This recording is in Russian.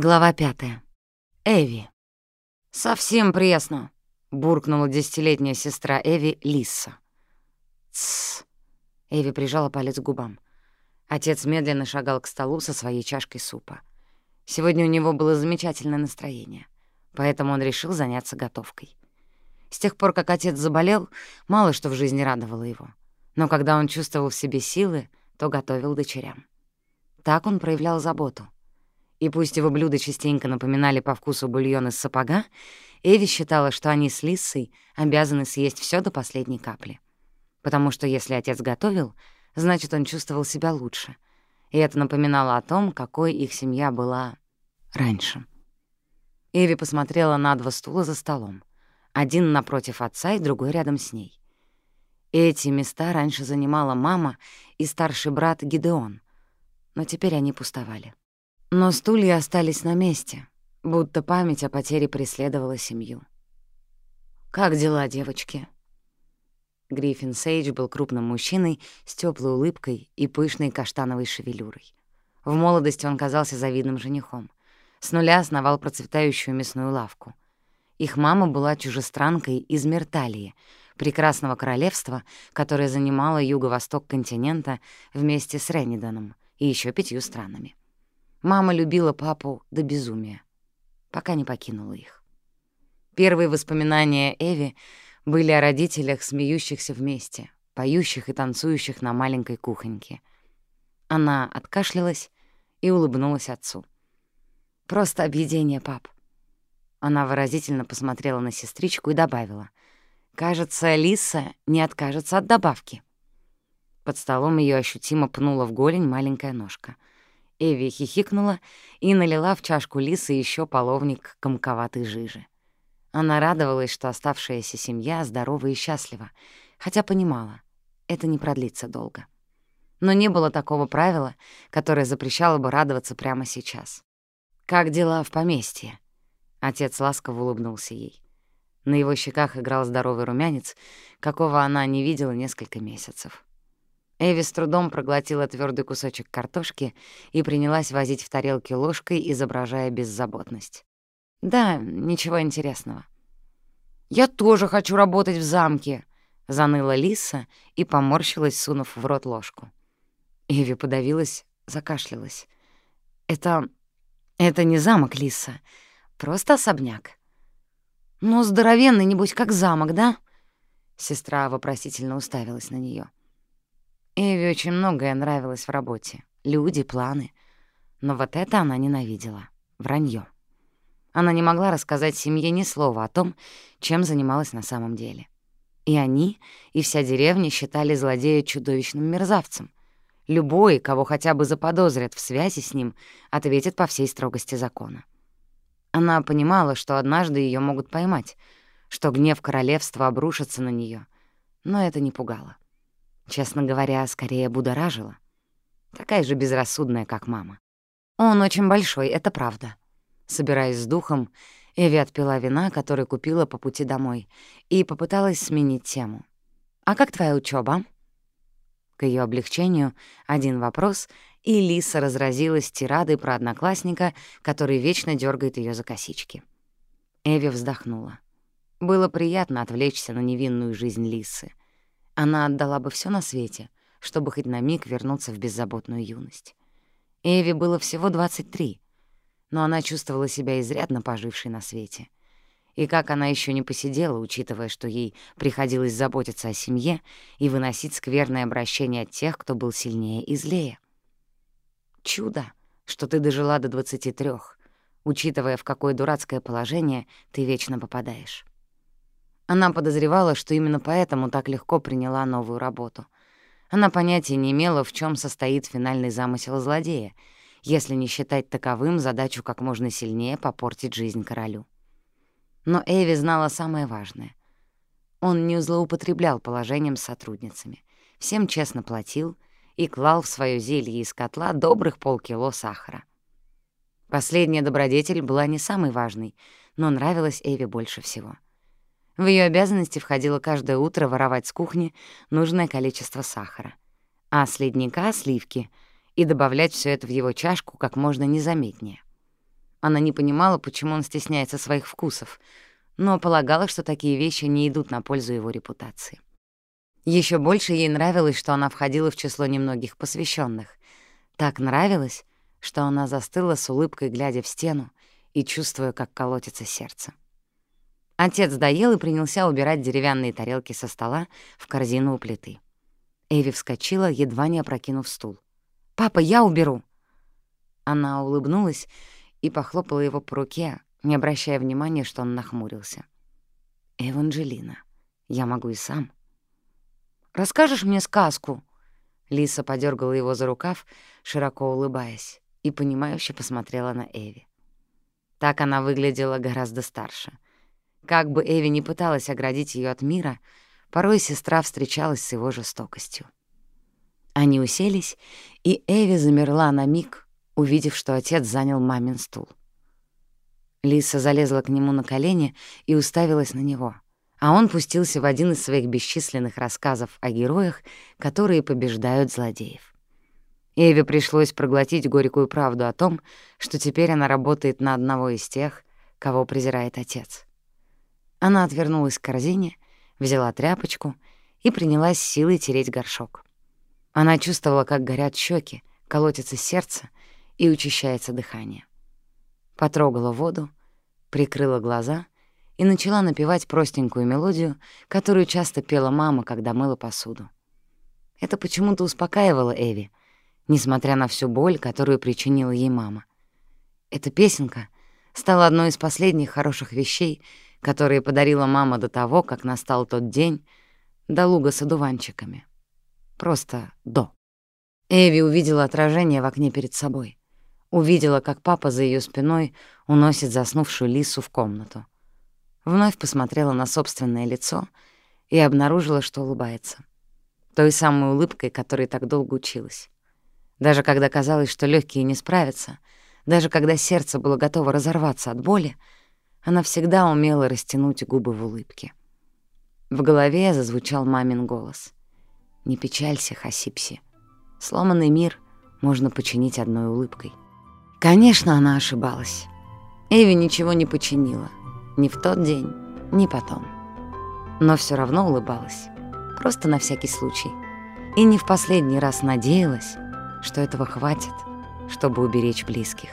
Глава пятая. Эви. «Совсем пресно», — буркнула десятилетняя сестра Эви Лисса. «Тссс». Эви прижала палец к губам. Отец медленно шагал к столу со своей чашкой супа. Сегодня у него было замечательное настроение, поэтому он решил заняться готовкой. С тех пор, как отец заболел, мало что в жизни радовало его. Но когда он чувствовал в себе силы, то готовил дочерям. Так он проявлял заботу — и пусть его блюда частенько напоминали по вкусу бульон из сапога, Эви считала, что они с Лиссой обязаны съесть все до последней капли. Потому что если отец готовил, значит, он чувствовал себя лучше. И это напоминало о том, какой их семья была раньше. Эви посмотрела на два стула за столом. Один напротив отца и другой рядом с ней. Эти места раньше занимала мама и старший брат Гидеон, но теперь они пустовали. Но стулья остались на месте, будто память о потере преследовала семью. «Как дела, девочки?» Гриффин Сейдж был крупным мужчиной с теплой улыбкой и пышной каштановой шевелюрой. В молодости он казался завидным женихом. С нуля основал процветающую мясную лавку. Их мама была чужестранкой из Мерталии, прекрасного королевства, которое занимало юго-восток континента вместе с Рениданом и еще пятью странами. Мама любила папу до безумия, пока не покинула их. Первые воспоминания Эви были о родителях, смеющихся вместе, поющих и танцующих на маленькой кухоньке. Она откашлялась и улыбнулась отцу. «Просто объедение, пап». Она выразительно посмотрела на сестричку и добавила. «Кажется, Лиса не откажется от добавки». Под столом ее ощутимо пнула в голень маленькая ножка — Эви хихикнула и налила в чашку лисы еще половник комковатой жижи. Она радовалась, что оставшаяся семья здорова и счастлива, хотя понимала, это не продлится долго. Но не было такого правила, которое запрещало бы радоваться прямо сейчас. «Как дела в поместье?» Отец ласково улыбнулся ей. На его щеках играл здоровый румянец, какого она не видела несколько месяцев. Эви с трудом проглотила твердый кусочек картошки и принялась возить в тарелке ложкой, изображая беззаботность. «Да, ничего интересного». «Я тоже хочу работать в замке», — заныла Лиса и поморщилась, сунув в рот ложку. Эви подавилась, закашлялась. «Это... это не замок, Лиса, просто особняк». «Ну, здоровенный, небось, как замок, да?» Сестра вопросительно уставилась на неё. Эви очень многое нравилось в работе. Люди, планы. Но вот это она ненавидела. Вранье. Она не могла рассказать семье ни слова о том, чем занималась на самом деле. И они, и вся деревня считали злодея чудовищным мерзавцем. Любой, кого хотя бы заподозрят в связи с ним, ответит по всей строгости закона. Она понимала, что однажды ее могут поймать, что гнев королевства обрушится на нее, но это не пугало. Честно говоря, скорее будоражила. Такая же безрассудная, как мама. Он очень большой, это правда. Собираясь с духом, Эви отпила вина, который купила по пути домой, и попыталась сменить тему. «А как твоя учеба? К ее облегчению один вопрос, и Лиса разразилась тирадой про одноклассника, который вечно дергает ее за косички. Эви вздохнула. Было приятно отвлечься на невинную жизнь Лисы. Она отдала бы все на свете, чтобы хоть на миг вернуться в беззаботную юность. Эви было всего 23, но она чувствовала себя изрядно пожившей на свете. И как она еще не посидела, учитывая, что ей приходилось заботиться о семье и выносить скверное обращение от тех, кто был сильнее и злее. Чудо, что ты дожила до 23, учитывая, в какое дурацкое положение ты вечно попадаешь. Она подозревала, что именно поэтому так легко приняла новую работу. Она понятия не имела, в чем состоит финальный замысел злодея, если не считать таковым задачу как можно сильнее попортить жизнь королю. Но Эви знала самое важное. Он не злоупотреблял положением с сотрудницами, всем честно платил и клал в свое зелье из котла добрых полкило сахара. Последняя добродетель была не самой важной, но нравилась Эви больше всего — в ее обязанности входило каждое утро воровать с кухни нужное количество сахара, а с ледника — сливки, и добавлять все это в его чашку как можно незаметнее. Она не понимала, почему он стесняется своих вкусов, но полагала, что такие вещи не идут на пользу его репутации. Еще больше ей нравилось, что она входила в число немногих посвященных. Так нравилось, что она застыла с улыбкой, глядя в стену и чувствуя, как колотится сердце. Отец доел и принялся убирать деревянные тарелки со стола в корзину у плиты. Эви вскочила, едва не опрокинув стул. «Папа, я уберу!» Она улыбнулась и похлопала его по руке, не обращая внимания, что он нахмурился. «Эванжелина, я могу и сам». «Расскажешь мне сказку?» Лиса подергала его за рукав, широко улыбаясь, и понимающе посмотрела на Эви. Так она выглядела гораздо старше. Как бы Эви не пыталась оградить ее от мира, порой сестра встречалась с его жестокостью. Они уселись, и Эви замерла на миг, увидев, что отец занял мамин стул. Лиса залезла к нему на колени и уставилась на него, а он пустился в один из своих бесчисленных рассказов о героях, которые побеждают злодеев. Эве пришлось проглотить горькую правду о том, что теперь она работает на одного из тех, кого презирает отец. Она отвернулась к корзине, взяла тряпочку и принялась силой тереть горшок. Она чувствовала, как горят щеки, колотится сердце и учащается дыхание. Потрогала воду, прикрыла глаза и начала напевать простенькую мелодию, которую часто пела мама, когда мыла посуду. Это почему-то успокаивало Эви, несмотря на всю боль, которую причинила ей мама. Эта песенка стала одной из последних хороших вещей, которые подарила мама до того, как настал тот день, до луга с одуванчиками. Просто до. Эви увидела отражение в окне перед собой. Увидела, как папа за ее спиной уносит заснувшую лису в комнату. Вновь посмотрела на собственное лицо и обнаружила, что улыбается. Той самой улыбкой, которой так долго училась. Даже когда казалось, что легкие не справятся, даже когда сердце было готово разорваться от боли, она всегда умела растянуть губы в улыбке. В голове зазвучал мамин голос. «Не печалься, Хасипси. Сломанный мир можно починить одной улыбкой». Конечно, она ошибалась. Эви ничего не починила. Ни в тот день, ни потом. Но все равно улыбалась. Просто на всякий случай. И не в последний раз надеялась, что этого хватит, чтобы уберечь близких.